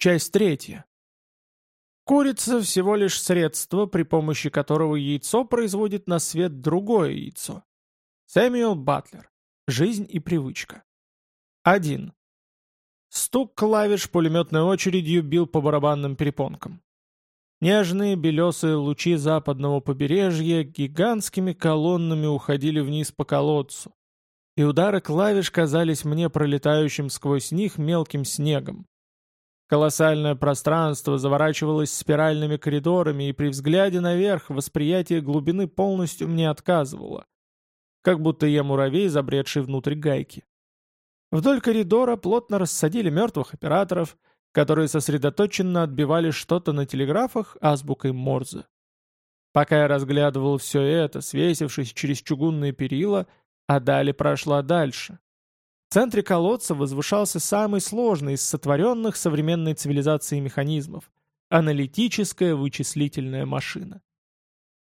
Часть третья. Курица всего лишь средство, при помощи которого яйцо производит на свет другое яйцо. Сэмюэл Батлер. Жизнь и привычка. 1. Стук клавиш пулеметной очередью бил по барабанным перепонкам. Нежные белесые лучи западного побережья гигантскими колоннами уходили вниз по колодцу, и удары клавиш казались мне пролетающим сквозь них мелким снегом. Колоссальное пространство заворачивалось спиральными коридорами, и при взгляде наверх восприятие глубины полностью мне отказывало. Как будто я муравей, забредший внутрь гайки. Вдоль коридора плотно рассадили мертвых операторов, которые сосредоточенно отбивали что-то на телеграфах азбукой Морзе. Пока я разглядывал все это, свесившись через чугунные перила, Адали прошла дальше. В центре колодца возвышался самый сложный из сотворенных современной цивилизацией механизмов — аналитическая вычислительная машина.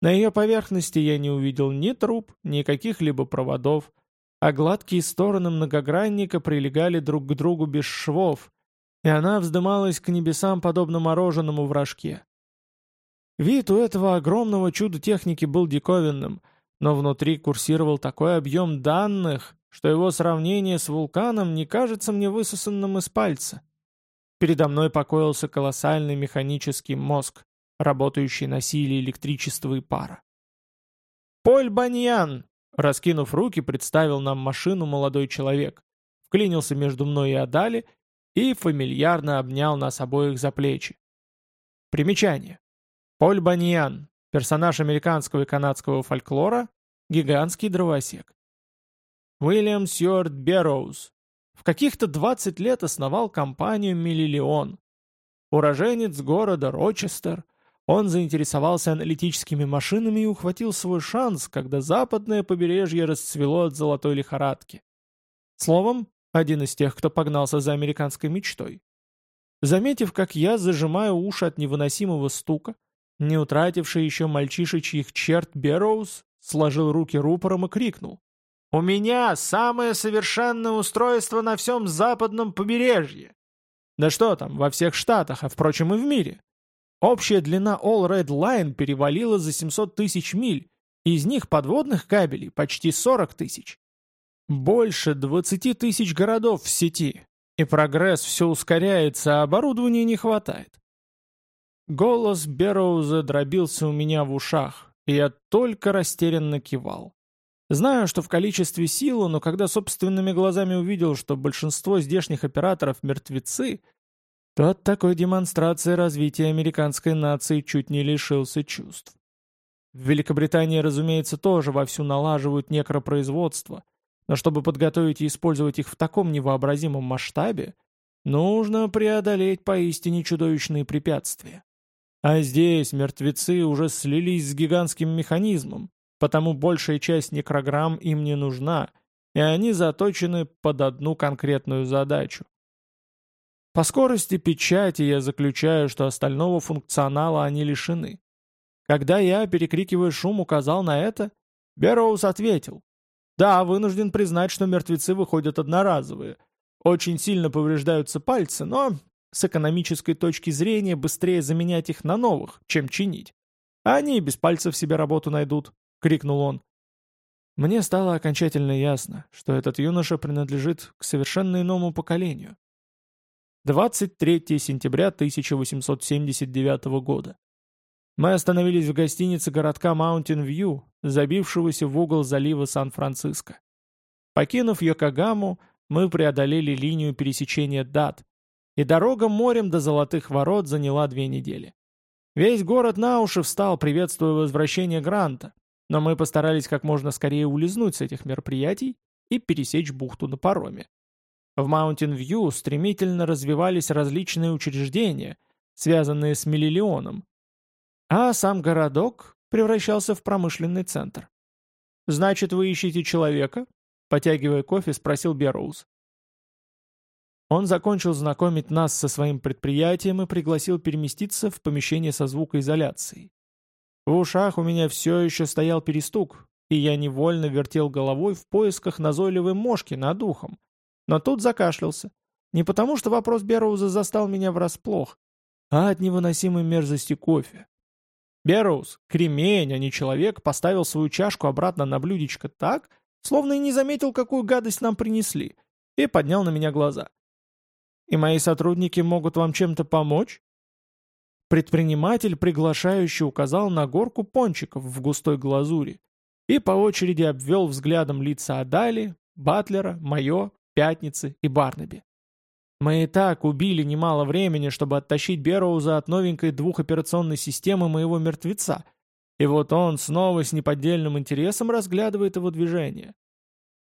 На ее поверхности я не увидел ни труб, ни каких-либо проводов, а гладкие стороны многогранника прилегали друг к другу без швов, и она вздымалась к небесам подобно мороженому в рожке. Вид у этого огромного чуда техники был диковинным, но внутри курсировал такой объем данных, что его сравнение с вулканом не кажется мне высосанным из пальца. Передо мной покоился колоссальный механический мозг, работающий на силе электричества и пара. «Поль Баньян!» Раскинув руки, представил нам машину молодой человек, вклинился между мной и Адали и фамильярно обнял нас обоих за плечи. Примечание. Поль Баньян, персонаж американского и канадского фольклора, гигантский дровосек. Уильям Сьюарт Берроуз. В каких-то 20 лет основал компанию «Миллилион». Уроженец города Рочестер, он заинтересовался аналитическими машинами и ухватил свой шанс, когда западное побережье расцвело от золотой лихорадки. Словом, один из тех, кто погнался за американской мечтой. Заметив, как я зажимаю уши от невыносимого стука, не утративший еще мальчишечьих черт Берроуз сложил руки рупором и крикнул. «У меня самое совершенное устройство на всем западном побережье!» Да что там, во всех штатах, а впрочем и в мире. Общая длина All Red Line перевалила за 700 тысяч миль, из них подводных кабелей почти 40 тысяч. Больше 20 тысяч городов в сети, и прогресс все ускоряется, а оборудования не хватает. Голос Берроуза дробился у меня в ушах, и я только растерянно кивал. Знаю, что в количестве силы, но когда собственными глазами увидел, что большинство здешних операторов мертвецы, то от такой демонстрации развития американской нации чуть не лишился чувств. В Великобритании, разумеется, тоже вовсю налаживают некропроизводство – но чтобы подготовить и использовать их в таком невообразимом масштабе, нужно преодолеть поистине чудовищные препятствия. А здесь мертвецы уже слились с гигантским механизмом, потому большая часть некрограмм им не нужна, и они заточены под одну конкретную задачу. По скорости печати я заключаю, что остального функционала они лишены. Когда я, перекрикивая шум, указал на это, Берроуз ответил, да, вынужден признать, что мертвецы выходят одноразовые. Очень сильно повреждаются пальцы, но с экономической точки зрения быстрее заменять их на новых, чем чинить. Они и без пальцев себе работу найдут, — крикнул он. Мне стало окончательно ясно, что этот юноша принадлежит к совершенно иному поколению. 23 сентября 1879 года. Мы остановились в гостинице городка View, забившегося в угол залива Сан-Франциско. Покинув Йокогаму, мы преодолели линию пересечения дат, и дорога морем до Золотых Ворот заняла две недели. Весь город на уши встал, приветствуя возвращение Гранта, но мы постарались как можно скорее улизнуть с этих мероприятий и пересечь бухту на пароме. В Маунтин-Вью стремительно развивались различные учреждения, связанные с Миллионом, а сам городок превращался в промышленный центр. «Значит, вы ищете человека?» Потягивая кофе, спросил Берроуз. Он закончил знакомить нас со своим предприятием и пригласил переместиться в помещение со звукоизоляцией. В ушах у меня все еще стоял перестук, и я невольно вертел головой в поисках назойливой мошки над ухом, но тут закашлялся, Не потому, что вопрос Берроуза застал меня врасплох, а от невыносимой мерзости кофе. Берроуз, кремень, а не человек, поставил свою чашку обратно на блюдечко так, словно и не заметил, какую гадость нам принесли, и поднял на меня глаза. «И мои сотрудники могут вам чем-то помочь?» Предприниматель приглашающе указал на горку пончиков в густой глазури и по очереди обвел взглядом лица Адали, Батлера, Майо, Пятницы и Барнаби. Мы и так убили немало времени, чтобы оттащить Берроуза от новенькой двухоперационной системы моего мертвеца, и вот он снова с неподдельным интересом разглядывает его движение.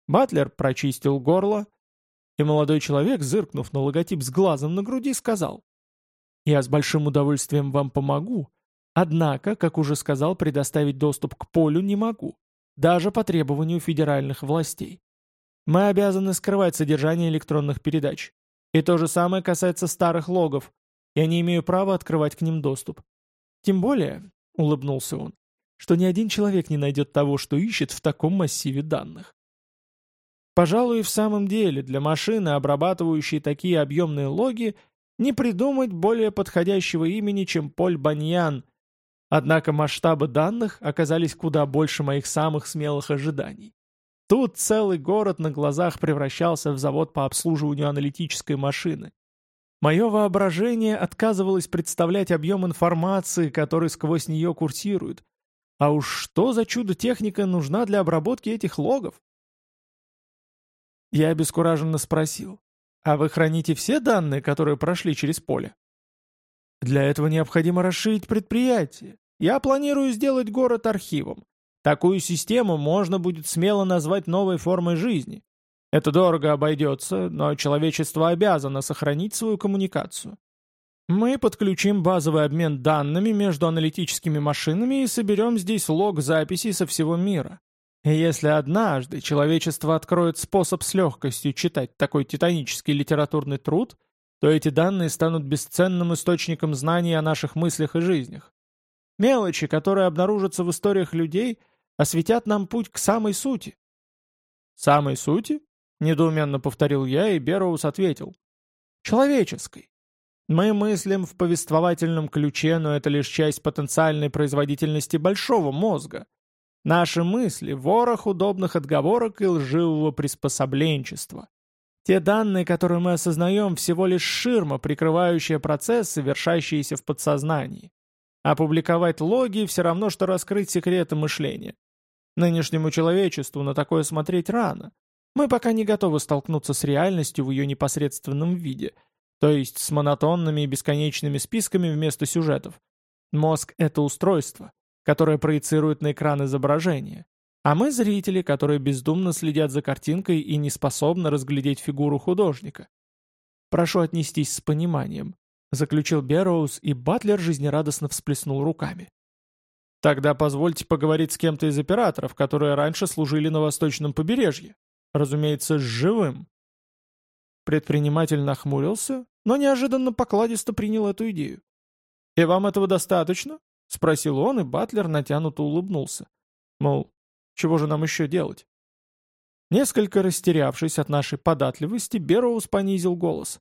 Батлер прочистил горло, и молодой человек, зыркнув на логотип с глазом на груди, сказал, «Я с большим удовольствием вам помогу, однако, как уже сказал, предоставить доступ к полю не могу, даже по требованию федеральных властей. Мы обязаны скрывать содержание электронных передач. И то же самое касается старых логов. Я не имею права открывать к ним доступ. Тем более, — улыбнулся он, — что ни один человек не найдет того, что ищет в таком массиве данных. Пожалуй, в самом деле, для машины, обрабатывающей такие объемные логи, не придумать более подходящего имени, чем Поль Баньян. Однако масштабы данных оказались куда больше моих самых смелых ожиданий. Тут целый город на глазах превращался в завод по обслуживанию аналитической машины. Мое воображение отказывалось представлять объем информации, который сквозь нее курсирует. А уж что за чудо-техника нужна для обработки этих логов? Я обескураженно спросил, а вы храните все данные, которые прошли через поле? Для этого необходимо расширить предприятие. Я планирую сделать город архивом. Такую систему можно будет смело назвать новой формой жизни. Это дорого обойдется, но человечество обязано сохранить свою коммуникацию. Мы подключим базовый обмен данными между аналитическими машинами и соберем здесь лог записей со всего мира. Если однажды человечество откроет способ с легкостью читать такой титанический литературный труд, то эти данные станут бесценным источником знаний о наших мыслях и жизнях. Мелочи, которые обнаружатся в историях людей, осветят нам путь к самой сути». «Самой сути?» — недоуменно повторил я, и Берроуз ответил. «Человеческой. Мы мыслим в повествовательном ключе, но это лишь часть потенциальной производительности большого мозга. Наши мысли — ворох удобных отговорок и лживого приспособленчества. Те данные, которые мы осознаем, всего лишь ширма, прикрывающая процессы, совершающиеся в подсознании. Опубликовать логи — все равно, что раскрыть секреты мышления. Нынешнему человечеству на такое смотреть рано. Мы пока не готовы столкнуться с реальностью в ее непосредственном виде, то есть с монотонными и бесконечными списками вместо сюжетов. Мозг — это устройство, которое проецирует на экран изображение. А мы зрители, которые бездумно следят за картинкой и не способны разглядеть фигуру художника. Прошу отнестись с пониманием, заключил Берроуз, и Батлер жизнерадостно всплеснул руками. Тогда позвольте поговорить с кем-то из операторов, которые раньше служили на восточном побережье. Разумеется, с живым. Предприниматель нахмурился, но неожиданно покладисто принял эту идею. «И вам этого достаточно?» — спросил он, и Батлер натянуто улыбнулся. Мол, чего же нам еще делать? Несколько растерявшись от нашей податливости, Берроуз понизил голос.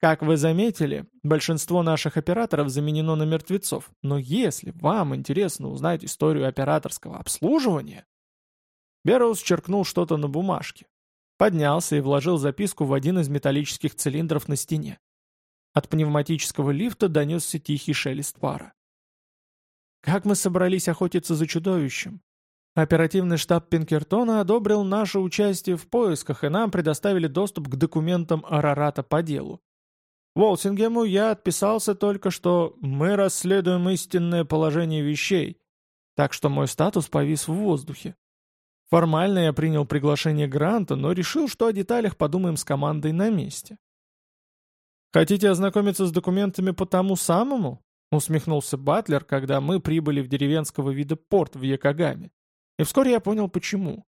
Как вы заметили, большинство наших операторов заменено на мертвецов, но если вам интересно узнать историю операторского обслуживания... Берроуз черкнул что-то на бумажке, поднялся и вложил записку в один из металлических цилиндров на стене. От пневматического лифта донесся тихий шелест пара. Как мы собрались охотиться за чудовищем? Оперативный штаб Пинкертона одобрил наше участие в поисках, и нам предоставили доступ к документам Арарата по делу. Волсингему я отписался только, что мы расследуем истинное положение вещей, так что мой статус повис в воздухе. Формально я принял приглашение Гранта, но решил, что о деталях подумаем с командой на месте. «Хотите ознакомиться с документами по тому самому?» — усмехнулся Батлер, когда мы прибыли в деревенского вида порт в Якогаме. И вскоре я понял, почему.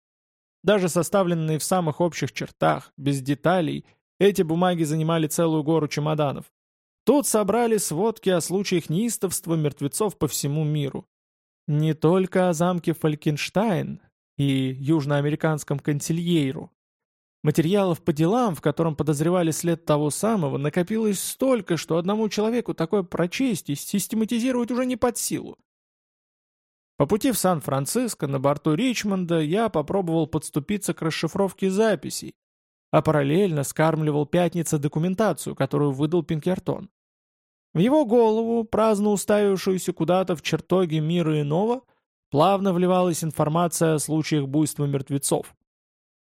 Даже составленные в самых общих чертах, без деталей — эти бумаги занимали целую гору чемоданов. Тут собрали сводки о случаях неистовства мертвецов по всему миру. Не только о замке Фалькенштайн и южноамериканском консильейру, Материалов по делам, в котором подозревали след того самого, накопилось столько, что одному человеку такое прочесть и систематизировать уже не под силу. По пути в Сан-Франциско на борту Ричмонда я попробовал подступиться к расшифровке записей, а параллельно скармливал Пятница документацию, которую выдал Пинкертон. В его голову, праздно уставившуюся куда-то в чертоге мира иного, плавно вливалась информация о случаях буйства мертвецов.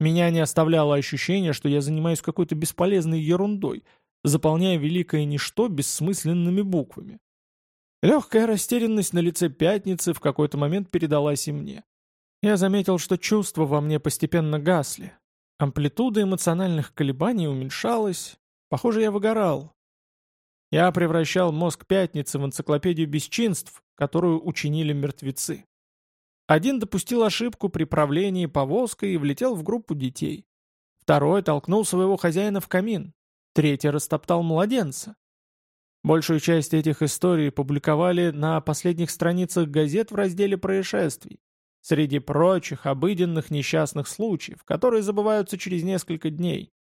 Меня не оставляло ощущение, что я занимаюсь какой-то бесполезной ерундой, заполняя великое ничто бессмысленными буквами. Легкая растерянность на лице пятницы в какой-то момент передалась и мне. Я заметил, что чувства во мне постепенно гасли. Амплитуда эмоциональных колебаний уменьшалась. Похоже, я выгорал. Я превращал мозг пятницы в энциклопедию бесчинств, которую учинили мертвецы. Один допустил ошибку при правлении повозкой и влетел в группу детей. Второй толкнул своего хозяина в камин. Третий растоптал младенца. Большую часть этих историй публиковали на последних страницах газет в разделе происшествий. Среди прочих обыденных несчастных случаев, которые забываются через несколько дней.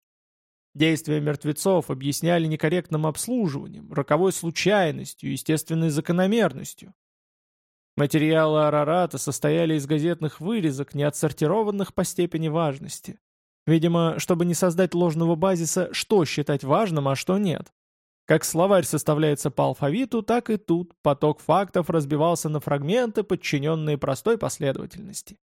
Действия мертвецов объясняли некорректным обслуживанием, роковой случайностью, естественной закономерностью. Материалы Арарата состояли из газетных вырезок, не отсортированных по степени важности. Видимо, чтобы не создать ложного базиса, что считать важным, а что нет. Как словарь составляется по алфавиту, так и тут поток фактов разбивался на фрагменты, подчиненные простой последовательности.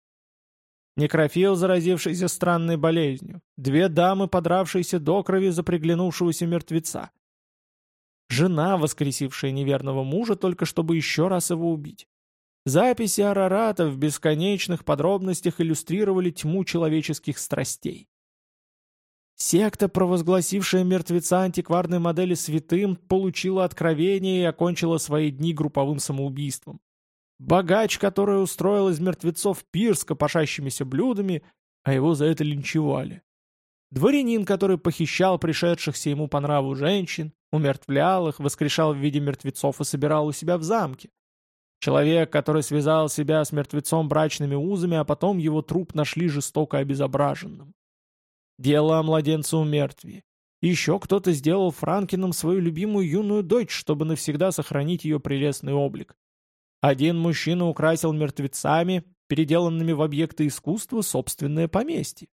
Некрофил, заразившийся странной болезнью, две дамы, подравшиеся до крови за приглянувшегося мертвеца. Жена, воскресившая неверного мужа, только чтобы еще раз его убить. Записи Арарата в бесконечных подробностях иллюстрировали тьму человеческих страстей. Секта, провозгласившая мертвеца антикварной модели святым, получила откровение и окончила свои дни групповым самоубийством. Богач, который устроил из мертвецов пир с копошащимися блюдами, а его за это линчевали. Дворянин, который похищал пришедшихся ему по нраву женщин, умертвлял их, воскрешал в виде мертвецов и собирал у себя в замке. Человек, который связал себя с мертвецом брачными узами, а потом его труп нашли жестоко обезображенным. Дело о младенце у мертве. Еще кто-то сделал Франкином свою любимую юную дочь, чтобы навсегда сохранить ее прелестный облик. Один мужчина украсил мертвецами, переделанными в объекты искусства, собственное поместье.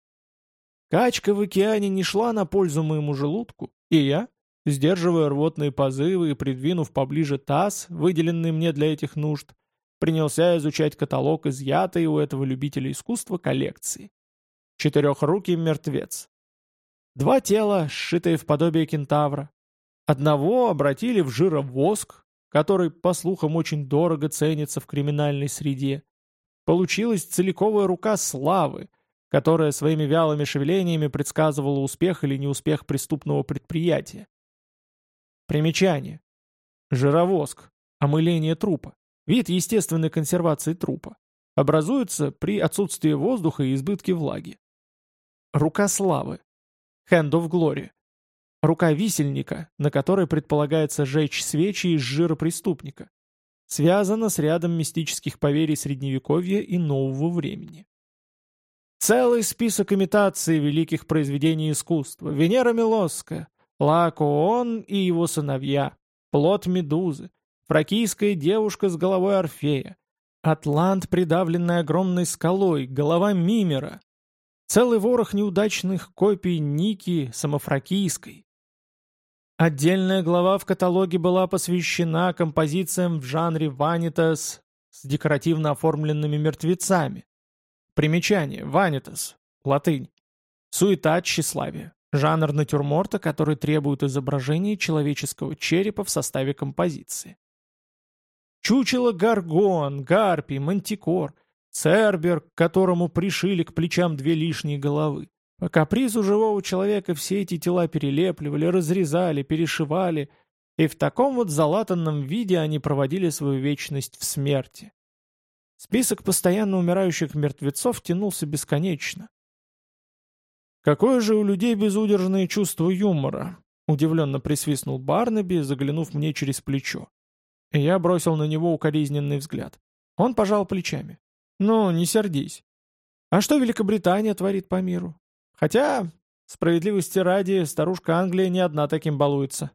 Качка в океане не шла на пользу моему желудку, и я, Сдерживая рвотные позывы и придвинув поближе таз, выделенный мне для этих нужд, принялся изучать каталог изъятой у этого любителя искусства коллекции. Четырехрукий мертвец. Два тела, сшитые в подобие кентавра. Одного обратили в жировоск, который, по слухам, очень дорого ценится в криминальной среде. Получилась целиковая рука славы, которая своими вялыми шевелениями предсказывала успех или неуспех преступного предприятия. Примечание. Жировоск. Омыление трупа. Вид естественной консервации трупа. Образуется при отсутствии воздуха и избытке влаги. Рука славы. Hand of Glory. Рука висельника, на которой предполагается жечь свечи из жира преступника. Связана с рядом мистических поверий Средневековья и нового времени. Целый список имитаций великих произведений искусства. Венера Милосская, Лакоон и его сыновья, плод Медузы, фракийская девушка с головой Орфея, Атлант, придавленный огромной скалой, голова Мимера, целый ворох неудачных копий Ники самофракийской. Отдельная глава в каталоге была посвящена композициям в жанре ванитас с декоративно оформленными мертвецами. Примечание. Ванитас. Латынь. Суета тщеславие. Жанр натюрморта, который требует изображения человеческого черепа в составе композиции. Чучело Гаргон, Гарпий, Мантикор, Цербер, которому пришили к плечам две лишние головы. По капризу живого человека все эти тела перелепливали, разрезали, перешивали, и в таком вот залатанном виде они проводили свою вечность в смерти. Список постоянно умирающих мертвецов тянулся бесконечно. «Какое же у людей безудержное чувство юмора!» — удивленно присвистнул Барнаби, заглянув мне через плечо. Я бросил на него укоризненный взгляд. Он пожал плечами. «Ну, не сердись. А что Великобритания творит по миру? Хотя, Справедливости ради, старушка Англия не одна таким балуется.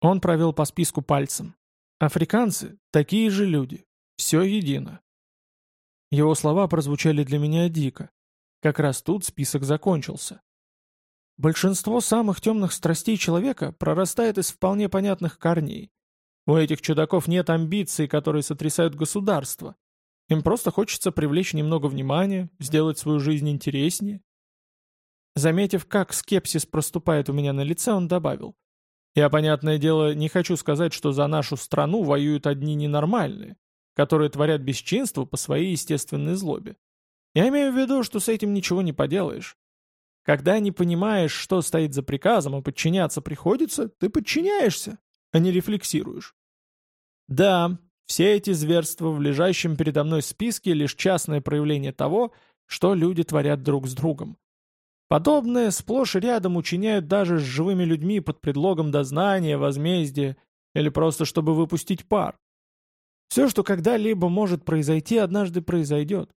Он провел по списку пальцем. Африканцы — такие же люди. Все едино. Его слова прозвучали для меня дико. Как раз тут список закончился. Большинство самых темных страстей человека прорастает из вполне понятных корней. У этих чудаков нет амбиций, которые сотрясают государство. Им просто хочется привлечь немного внимания, сделать свою жизнь интереснее. Заметив, как скепсис проступает у меня на лице, он добавил. Я, понятное дело, не хочу сказать, что за нашу страну воюют одни ненормальные, которые творят бесчинство по своей естественной злобе. Я имею в виду, что с этим ничего не поделаешь. Когда не понимаешь, что стоит за приказом, а подчиняться приходится, ты подчиняешься, а не рефлексируешь. Да, все эти зверства в лежащем передо мной списке лишь частное проявление того, что люди творят друг с другом. Подобное сплошь и рядом учиняют даже с живыми людьми под предлогом дознания, возмездия или просто чтобы выпустить пар. Все, что когда-либо может произойти, однажды произойдет.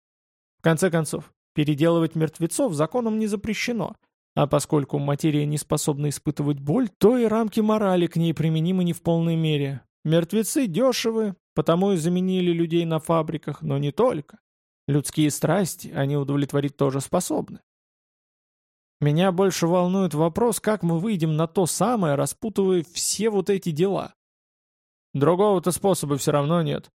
В конце концов, переделывать мертвецов законом не запрещено, а поскольку материя не способна испытывать боль, то и рамки морали к ней применимы не в полной мере. Мертвецы дешевы, потому и заменили людей на фабриках, но не только. Людские страсти они удовлетворить тоже способны. Меня больше волнует вопрос, как мы выйдем на то самое, распутывая все вот эти дела. Другого-то способа все равно нет.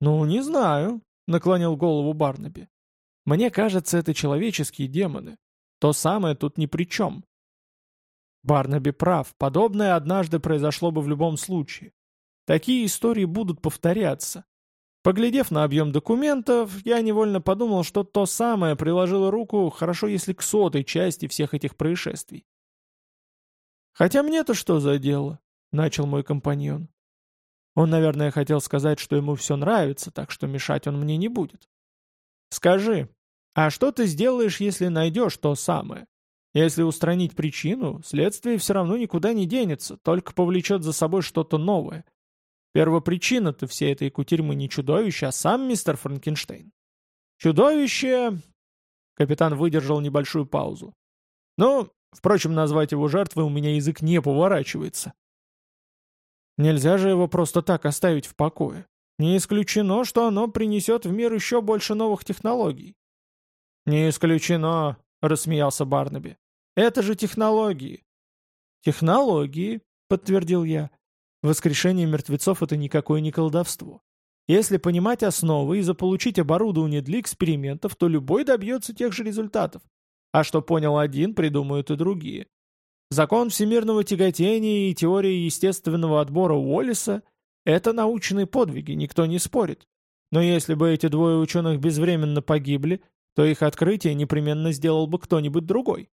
Ну, не знаю, наклонил голову Барнаби. Мне кажется, это человеческие демоны. То самое тут ни при чем. Барнаби прав, подобное однажды произошло бы в любом случае. Такие истории будут повторяться. Поглядев на объем документов, я невольно подумал, что то самое приложило руку, хорошо если к сотой части всех этих происшествий. «Хотя мне-то что за дело?» — начал мой компаньон. Он, наверное, хотел сказать, что ему все нравится, так что мешать он мне не будет. «Скажи, а что ты сделаешь, если найдешь то самое? Если устранить причину, следствие все равно никуда не денется, только повлечет за собой что-то новое. Первопричина-то всей этой кутерьмы не чудовище, а сам мистер Франкенштейн. Чудовище... Капитан выдержал небольшую паузу. Ну, впрочем, назвать его жертвой у меня язык не поворачивается. Нельзя же его просто так оставить в покое. Не исключено, что оно принесет в мир еще больше новых технологий. «Не исключено», — рассмеялся Барнаби. «Это же технологии». «Технологии», — подтвердил я. Воскрешение мертвецов — это никакое не колдовство. Если понимать основы и заполучить оборудование для экспериментов, то любой добьется тех же результатов. А что понял один, придумают и другие. Закон всемирного тяготения и теория естественного отбора Уоллиса — это научные подвиги, никто не спорит. Но если бы эти двое ученых безвременно погибли, то их открытие непременно сделал бы кто-нибудь другой.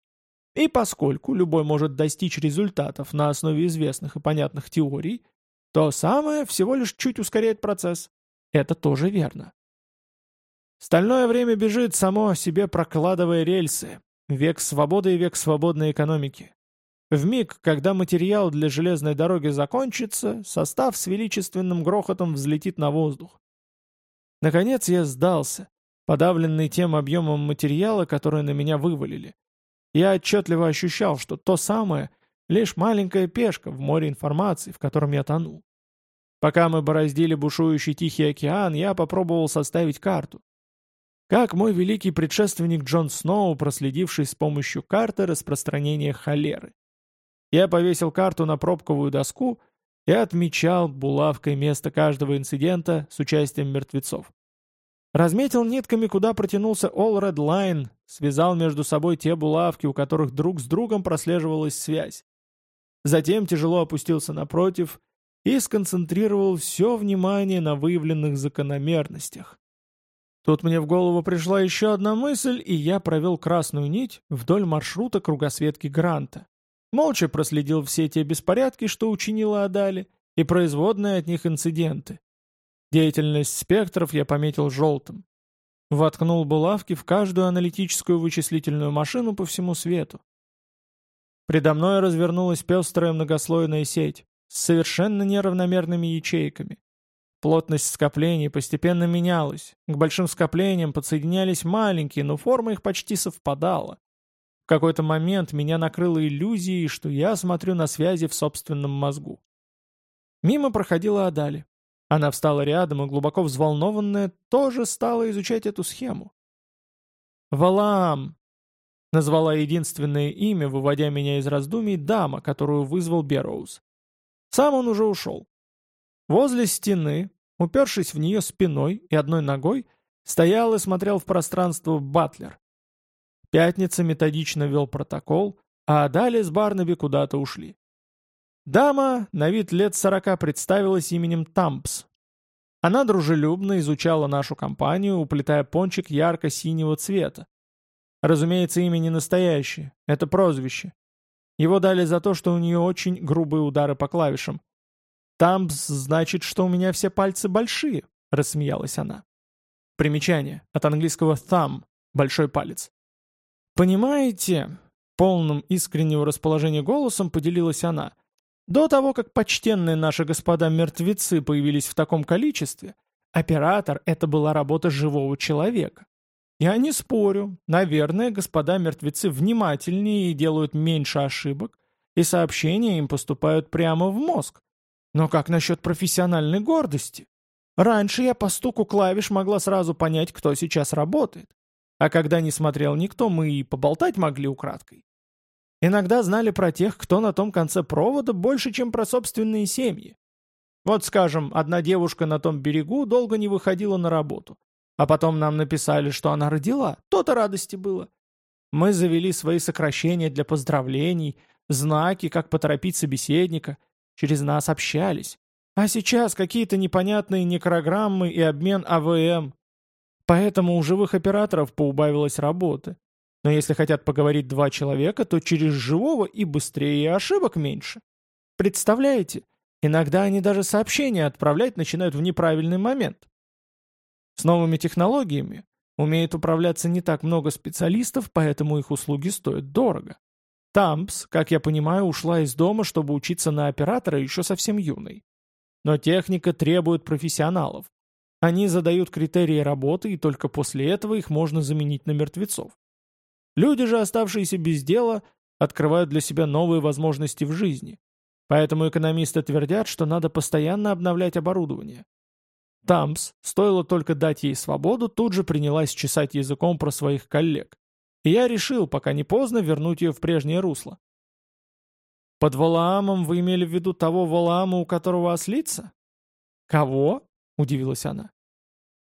И поскольку любой может достичь результатов на основе известных и понятных теорий, то самое всего лишь чуть ускоряет процесс. Это тоже верно. Стальное время бежит само себе, прокладывая рельсы. Век свободы и век свободной экономики. В миг, когда материал для железной дороги закончится, состав с величественным грохотом взлетит на воздух. Наконец я сдался, подавленный тем объемом материала, который на меня вывалили. Я отчетливо ощущал, что то самое — лишь маленькая пешка в море информации, в котором я тонул. Пока мы бороздили бушующий Тихий океан, я попробовал составить карту. Как мой великий предшественник Джон Сноу, проследивший с помощью карты распространение холеры. Я повесил карту на пробковую доску и отмечал булавкой место каждого инцидента с участием мертвецов. Разметил нитками, куда протянулся All Red Line, связал между собой те булавки, у которых друг с другом прослеживалась связь. Затем тяжело опустился напротив и сконцентрировал все внимание на выявленных закономерностях. Тут мне в голову пришла еще одна мысль, и я провел красную нить вдоль маршрута кругосветки Гранта. Молча проследил все те беспорядки, что учинила Адали, и производные от них инциденты. Деятельность спектров я пометил желтым. Воткнул булавки в каждую аналитическую вычислительную машину по всему свету. Предо мной развернулась пестрая многослойная сеть с совершенно неравномерными ячейками. Плотность скоплений постепенно менялась. К большим скоплениям подсоединялись маленькие, но форма их почти совпадала. В какой-то момент меня накрыло иллюзией, что я смотрю на связи в собственном мозгу. Мимо проходила Адали. Она встала рядом и, глубоко взволнованная, тоже стала изучать эту схему. «Валаам!» — назвала единственное имя, выводя меня из раздумий, дама, которую вызвал Берроуз. Сам он уже ушел. Возле стены, упершись в нее спиной и одной ногой, стоял и смотрел в пространство Батлер. Пятница методично вел протокол, а далее с Барнаби куда-то ушли. Дама, на вид лет сорока, представилась именем Тампс. Она дружелюбно изучала нашу компанию, уплетая пончик ярко-синего цвета. Разумеется, имя не настоящее, это прозвище. Его дали за то, что у нее очень грубые удары по клавишам. «Тампс значит, что у меня все пальцы большие», — рассмеялась она. Примечание. От английского thumb — большой палец. «Понимаете?» — полным искреннего расположения голосом поделилась она — до того, как почтенные наши господа мертвецы появились в таком количестве, оператор — это была работа живого человека. Я не спорю, наверное, господа мертвецы внимательнее и делают меньше ошибок, и сообщения им поступают прямо в мозг. Но как насчет профессиональной гордости? Раньше я по стуку клавиш могла сразу понять, кто сейчас работает. А когда не смотрел никто, мы и поболтать могли украдкой. Иногда знали про тех, кто на том конце провода, больше, чем про собственные семьи. Вот, скажем, одна девушка на том берегу долго не выходила на работу. А потом нам написали, что она родила. То-то радости было. Мы завели свои сокращения для поздравлений, знаки, как поторопить собеседника. Через нас общались. А сейчас какие-то непонятные некрограммы и обмен АВМ. Поэтому у живых операторов поубавилось работы. Но если хотят поговорить два человека, то через живого и быстрее, и ошибок меньше. Представляете? Иногда они даже сообщения отправлять начинают в неправильный момент. С новыми технологиями умеет управляться не так много специалистов, поэтому их услуги стоят дорого. Тампс, как я понимаю, ушла из дома, чтобы учиться на оператора еще совсем юной. Но техника требует профессионалов. Они задают критерии работы, и только после этого их можно заменить на мертвецов. Люди же, оставшиеся без дела, открывают для себя новые возможности в жизни. Поэтому экономисты твердят, что надо постоянно обновлять оборудование. Тамс, стоило только дать ей свободу, тут же принялась чесать языком про своих коллег. И я решил, пока не поздно, вернуть ее в прежнее русло. «Под Валаамом вы имели в виду того Валаама, у которого ослица?» «Кого?» — удивилась она.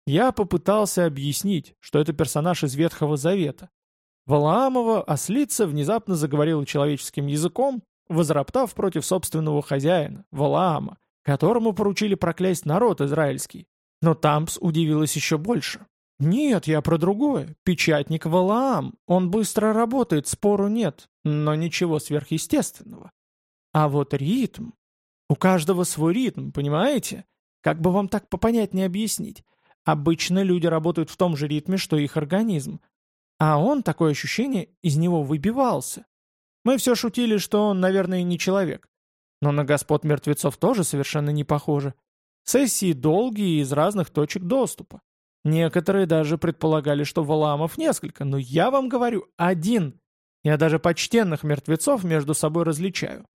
Я попытался объяснить, что это персонаж из Ветхого Завета, Валаамова ослица внезапно заговорила человеческим языком, возроптав против собственного хозяина, Валаама, которому поручили проклясть народ израильский. Но Тампс удивилась еще больше. «Нет, я про другое. Печатник Валаам. Он быстро работает, спору нет, но ничего сверхъестественного. А вот ритм... У каждого свой ритм, понимаете? Как бы вам так попонятнее объяснить? Обычно люди работают в том же ритме, что их организм, а он, такое ощущение, из него выбивался. Мы все шутили, что он, наверное, не человек. Но на господ мертвецов тоже совершенно не похоже. Сессии долгие из разных точек доступа. Некоторые даже предполагали, что Валамов несколько, но я вам говорю, один. Я даже почтенных мертвецов между собой различаю.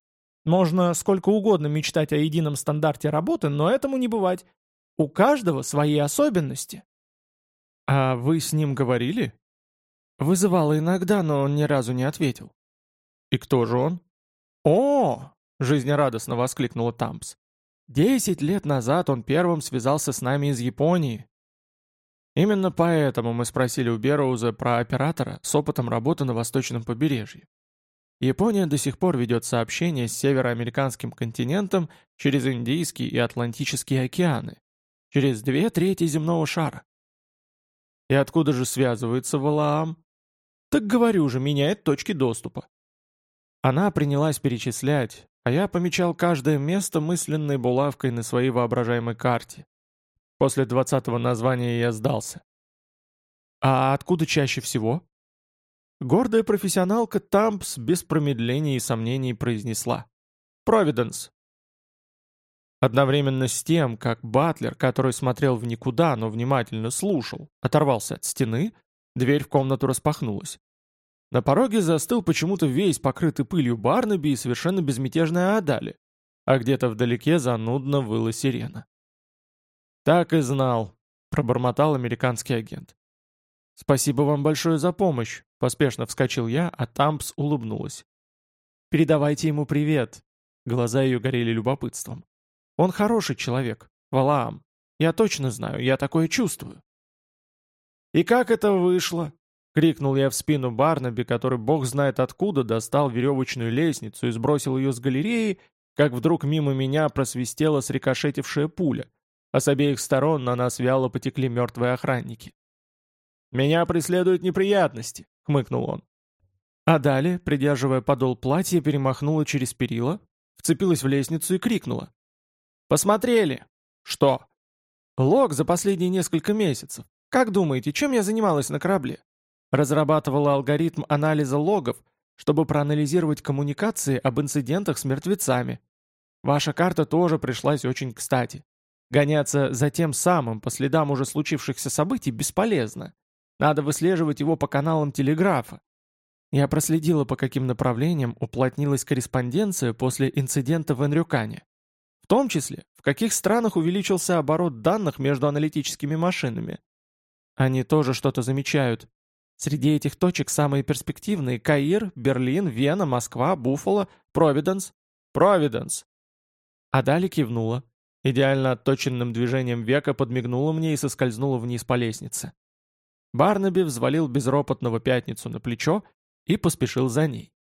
Можно сколько угодно мечтать о едином стандарте работы, но этому не бывать. У каждого свои особенности. «А вы с ним говорили?» Вызывала иногда, но он ни разу не ответил. «И кто же он?» «О!» — жизнерадостно воскликнула Тампс. «Десять лет назад он первым связался с нами из Японии». Именно поэтому мы спросили у Бероуза про оператора с опытом работы на восточном побережье. Япония до сих пор ведет сообщения с североамериканским континентом через Индийский и Атлантические океаны, через две трети земного шара. И откуда же связывается Валаам? Так говорю же, меняет точки доступа. Она принялась перечислять, а я помечал каждое место мысленной булавкой на своей воображаемой карте. После двадцатого названия я сдался. А откуда чаще всего? Гордая профессионалка Тампс без промедления и сомнений произнесла. «Провиденс». Одновременно с тем, как Батлер, который смотрел в никуда, но внимательно слушал, оторвался от стены, Дверь в комнату распахнулась. На пороге застыл почему-то весь покрытый пылью Барнаби и совершенно безмятежная Адали, а где-то вдалеке занудно выла сирена. «Так и знал», — пробормотал американский агент. «Спасибо вам большое за помощь», — поспешно вскочил я, а Тампс улыбнулась. «Передавайте ему привет». Глаза ее горели любопытством. «Он хороший человек, Валаам. Я точно знаю, я такое чувствую». «И как это вышло?» — крикнул я в спину Барнаби, который бог знает откуда достал веревочную лестницу и сбросил ее с галереи, как вдруг мимо меня просвистела срикошетившая пуля, а с обеих сторон на нас вяло потекли мертвые охранники. «Меня преследуют неприятности», — хмыкнул он. А далее, придерживая подол платья, перемахнула через перила, вцепилась в лестницу и крикнула. «Посмотрели!» «Что?» «Лог за последние несколько месяцев. Как думаете, чем я занималась на корабле?» Разрабатывала алгоритм анализа логов, чтобы проанализировать коммуникации об инцидентах с мертвецами. Ваша карта тоже пришлась очень кстати. Гоняться за тем самым по следам уже случившихся событий бесполезно. Надо выслеживать его по каналам телеграфа. Я проследила, по каким направлениям уплотнилась корреспонденция после инцидента в Энрюкане. В том числе, в каких странах увеличился оборот данных между аналитическими машинами. Они тоже что-то замечают. Среди этих точек самые перспективные – Каир, Берлин, Вена, Москва, Буффало, Провиденс. Провиденс! А далее кивнула. Идеально отточенным движением века подмигнула мне и соскользнула вниз по лестнице. Барнаби взвалил безропотного пятницу на плечо и поспешил за ней.